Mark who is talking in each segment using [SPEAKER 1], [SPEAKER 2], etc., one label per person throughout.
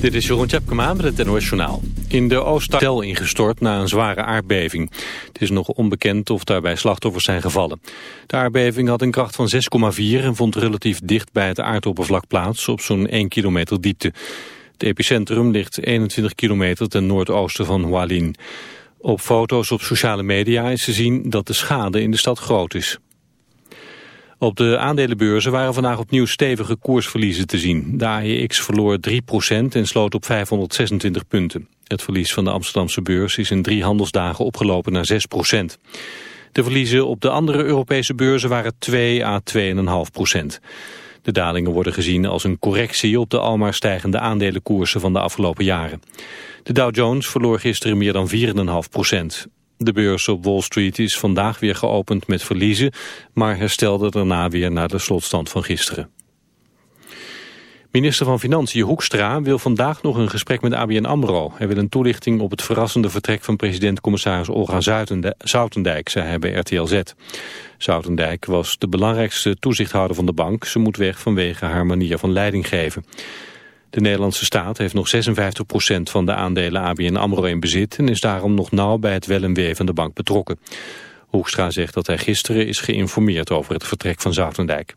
[SPEAKER 1] Dit is Jeroen Tjepkema met het NOS. In de Oostel ingestort na een zware aardbeving. Het is nog onbekend of daarbij slachtoffers zijn gevallen. De aardbeving had een kracht van 6,4 en vond relatief dicht bij het aardoppervlak plaats op zo'n 1 kilometer diepte. Het epicentrum ligt 21 kilometer ten noordoosten van Hualien. Op foto's op sociale media is te zien dat de schade in de stad groot is. Op de aandelenbeurzen waren vandaag opnieuw stevige koersverliezen te zien. De AEX verloor 3% en sloot op 526 punten. Het verlies van de Amsterdamse beurs is in drie handelsdagen opgelopen naar 6%. De verliezen op de andere Europese beurzen waren 2 à 2,5%. De dalingen worden gezien als een correctie op de almaar stijgende aandelenkoersen van de afgelopen jaren. De Dow Jones verloor gisteren meer dan 4,5%. De beurs op Wall Street is vandaag weer geopend met verliezen, maar herstelde daarna weer naar de slotstand van gisteren. Minister van Financiën Hoekstra wil vandaag nog een gesprek met ABN AMRO. Hij wil een toelichting op het verrassende vertrek van president-commissaris Olga Zoutendijk, zei hij bij RTL Z. Zoutendijk was de belangrijkste toezichthouder van de bank. Ze moet weg vanwege haar manier van leiding geven. De Nederlandse staat heeft nog 56% van de aandelen ABN AMRO in bezit... en is daarom nog nauw bij het wel en wee van de bank betrokken. Hoekstra zegt dat hij gisteren is geïnformeerd over het vertrek van Zoutendijk.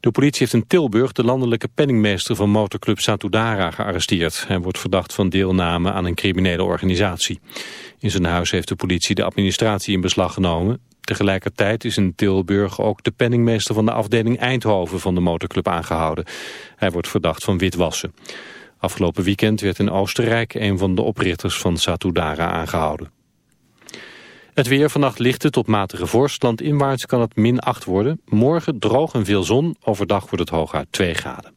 [SPEAKER 1] De politie heeft in Tilburg de landelijke penningmeester van motorclub Satudara gearresteerd. Hij wordt verdacht van deelname aan een criminele organisatie. In zijn huis heeft de politie de administratie in beslag genomen. Tegelijkertijd is in Tilburg ook de penningmeester van de afdeling Eindhoven van de motorclub aangehouden. Hij wordt verdacht van witwassen. Afgelopen weekend werd in Oostenrijk een van de oprichters van Satudara aangehouden. Het weer vannacht lichte tot matige vorst. Landinwaarts kan het min 8 worden. Morgen droog en veel zon. Overdag wordt het hooguit 2 graden.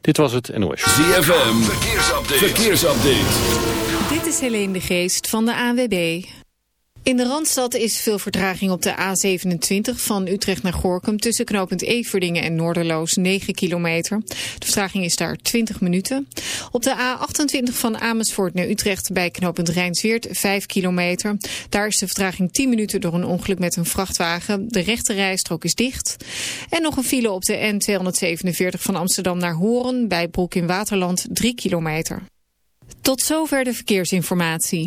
[SPEAKER 1] Dit was het NOS.
[SPEAKER 2] ZFM, verkeersupdate. verkeersupdate.
[SPEAKER 3] Dit is Helene de Geest van de ANWB. In de Randstad is veel vertraging op de A27 van Utrecht naar Gorkum... tussen knooppunt Everdingen en Noorderloos 9 kilometer. De vertraging is daar 20 minuten. Op de A28 van Amersfoort naar Utrecht bij knooppunt Rijnsweert 5 kilometer. Daar is de vertraging 10 minuten door een ongeluk met een vrachtwagen. De rechte rijstrook is dicht. En nog een file op de N247 van Amsterdam naar Horen... bij Broek in Waterland 3 kilometer. Tot zover de verkeersinformatie.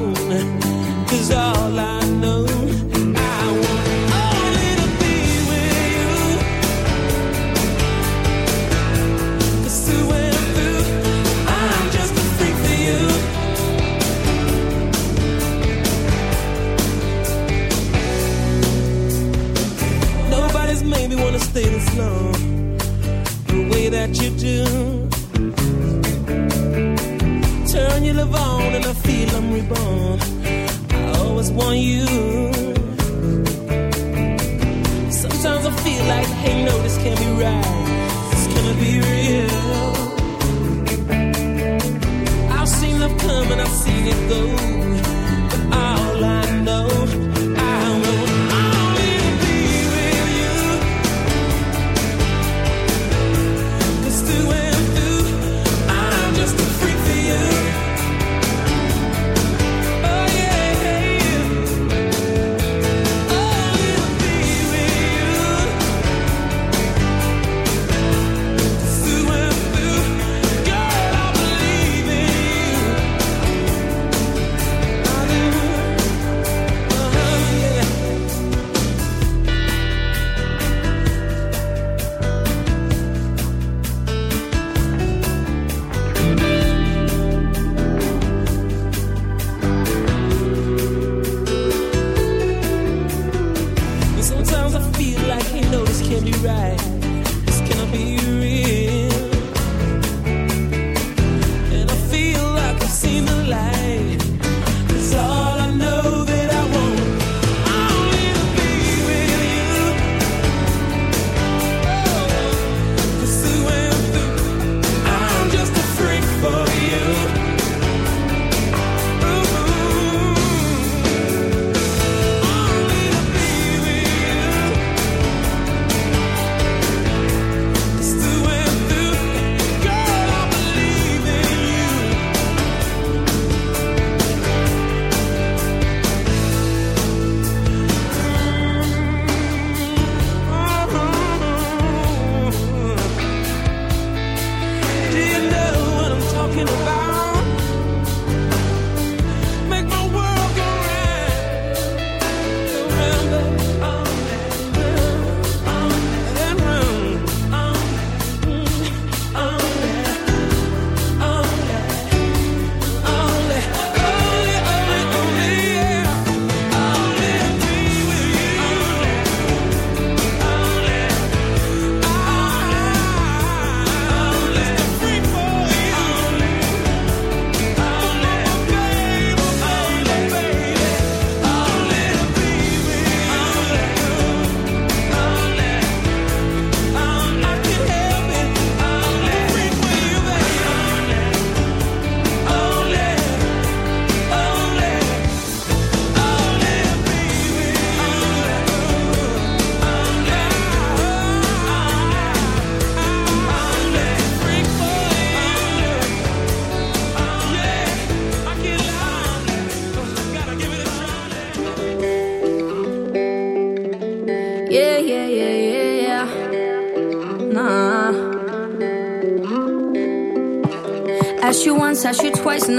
[SPEAKER 4] see it
[SPEAKER 5] though.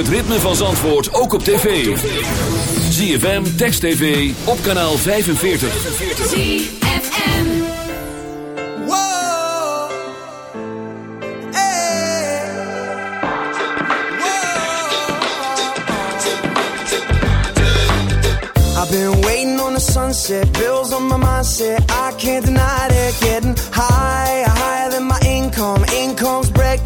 [SPEAKER 6] Het ritme van Zandvoort ook op tv. ZFM, Text TV, op kanaal 45.
[SPEAKER 7] ZFM.
[SPEAKER 8] Whoa. Hey. I've been waiting on the sunset, bills on my mindset. I can't deny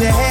[SPEAKER 9] Yeah.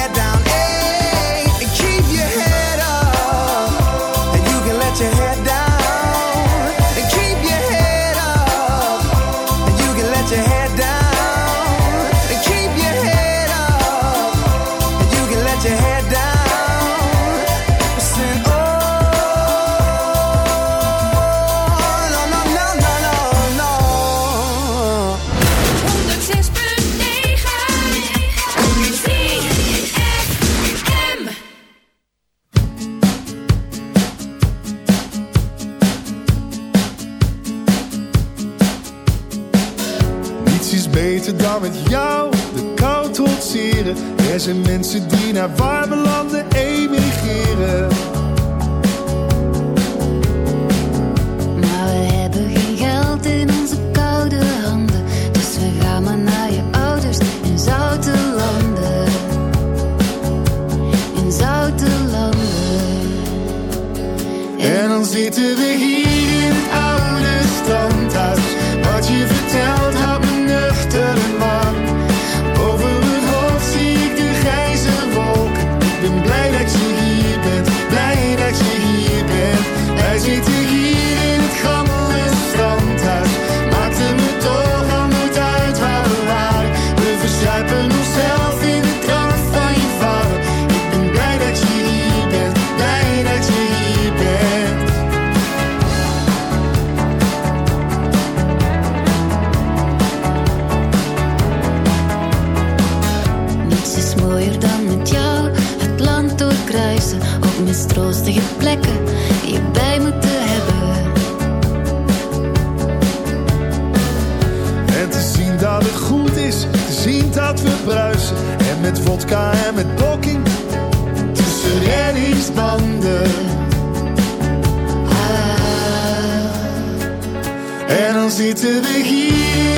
[SPEAKER 9] Er zijn mensen die naar warme met vodka en met blokking tussen reddingsbanden. Ah. En dan zitten we hier.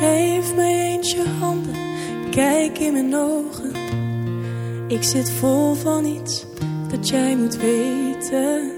[SPEAKER 10] Geef mij eentje handen, kijk in mijn ogen. Ik zit vol van iets dat jij moet weten.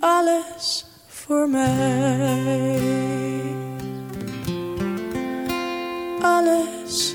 [SPEAKER 10] Alles voor mij. Alles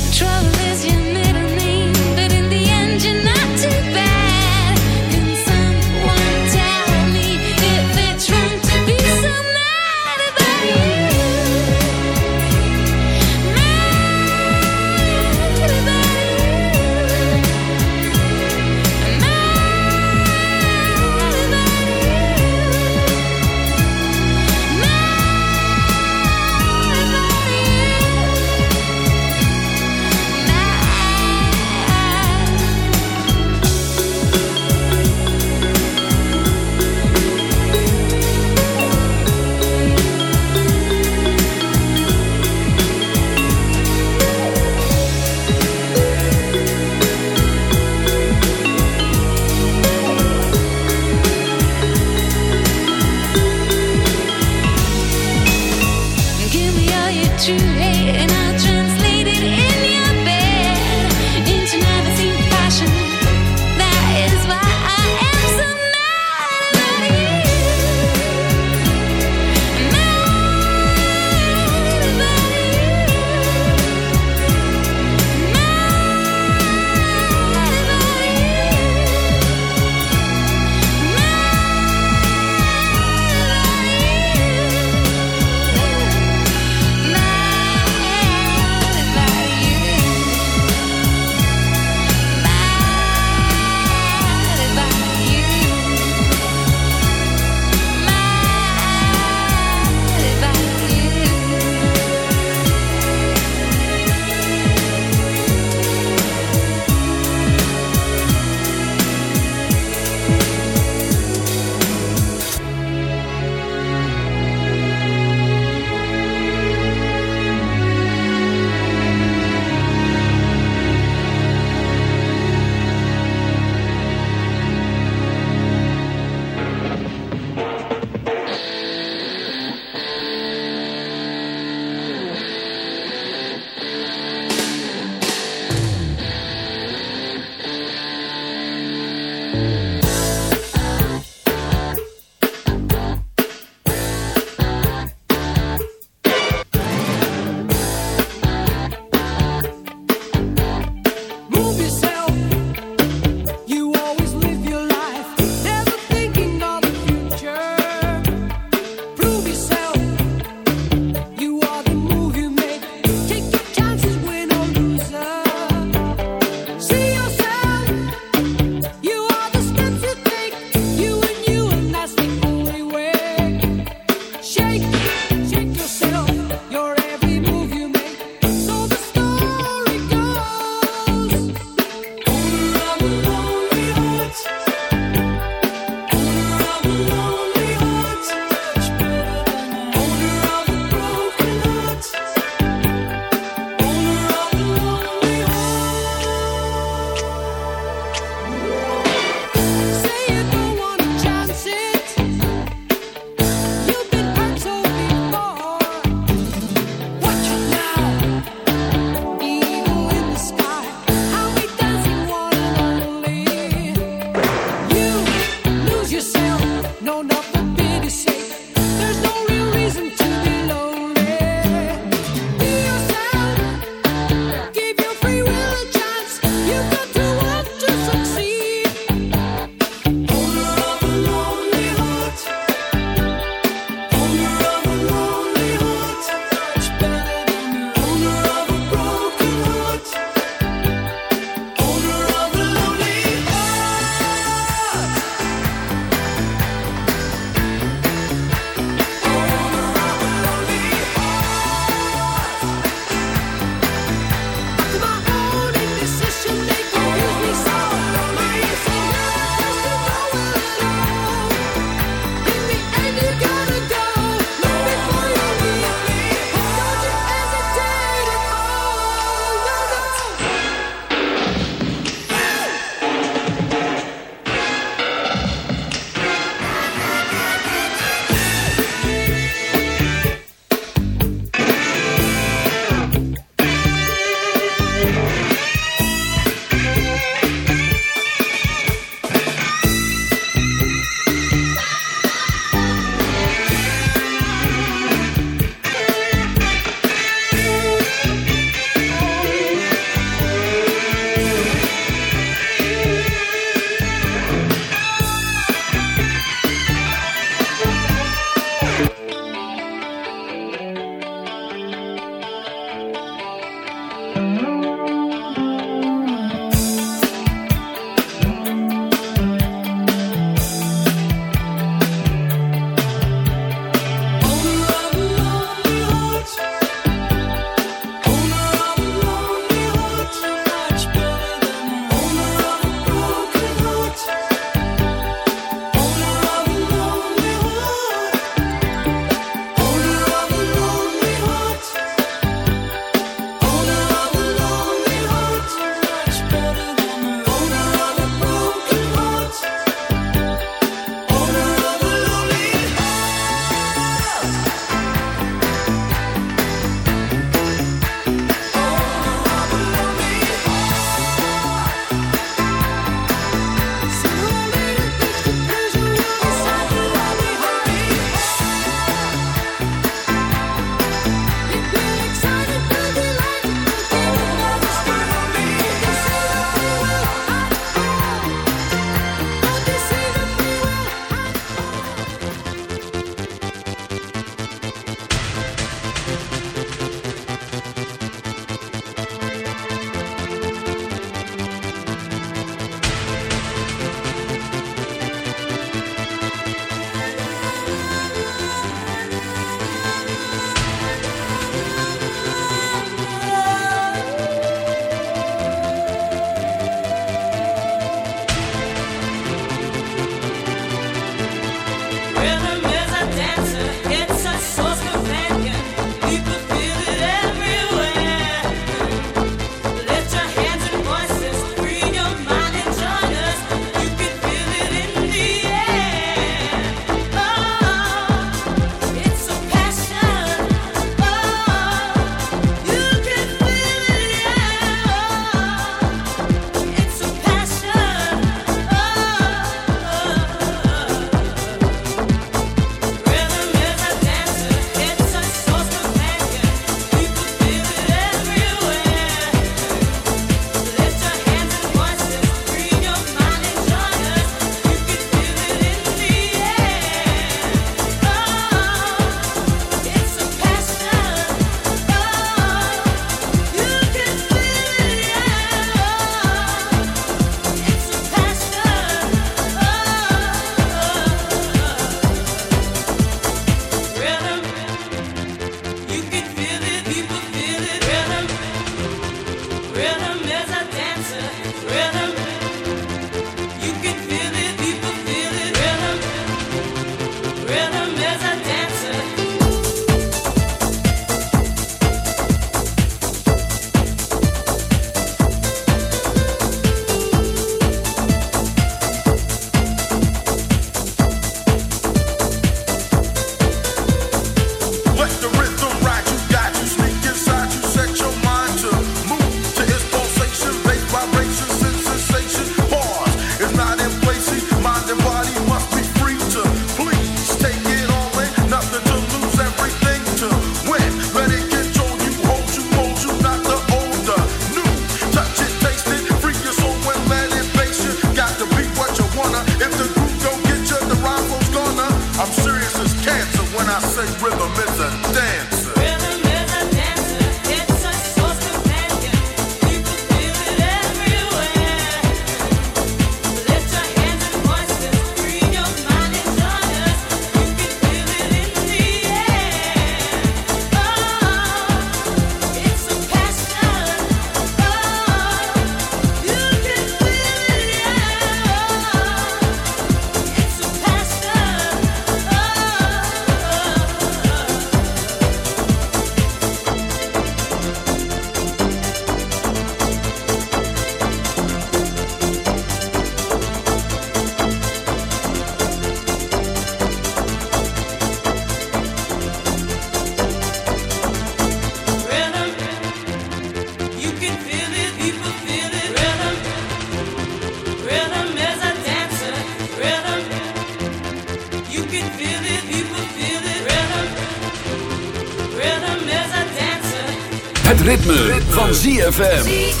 [SPEAKER 2] ZFM.